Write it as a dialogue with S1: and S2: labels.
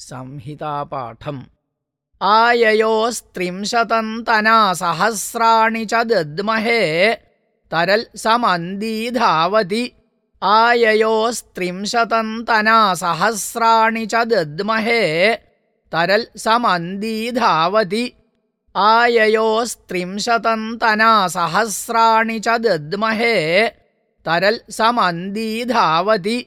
S1: संहितापाठम्। आययोस्त्रिंशतन्तना सहस्राणि च दद्महे तरल् समन्दीधावति। आययोस्त्रिंशतन्तना सहस्राणि चदद्महे तरल् समन्दीधावति। आययोस्त्रिंशतन्तना सहस्राणि चदद्महे तरल् समन्दीधावति।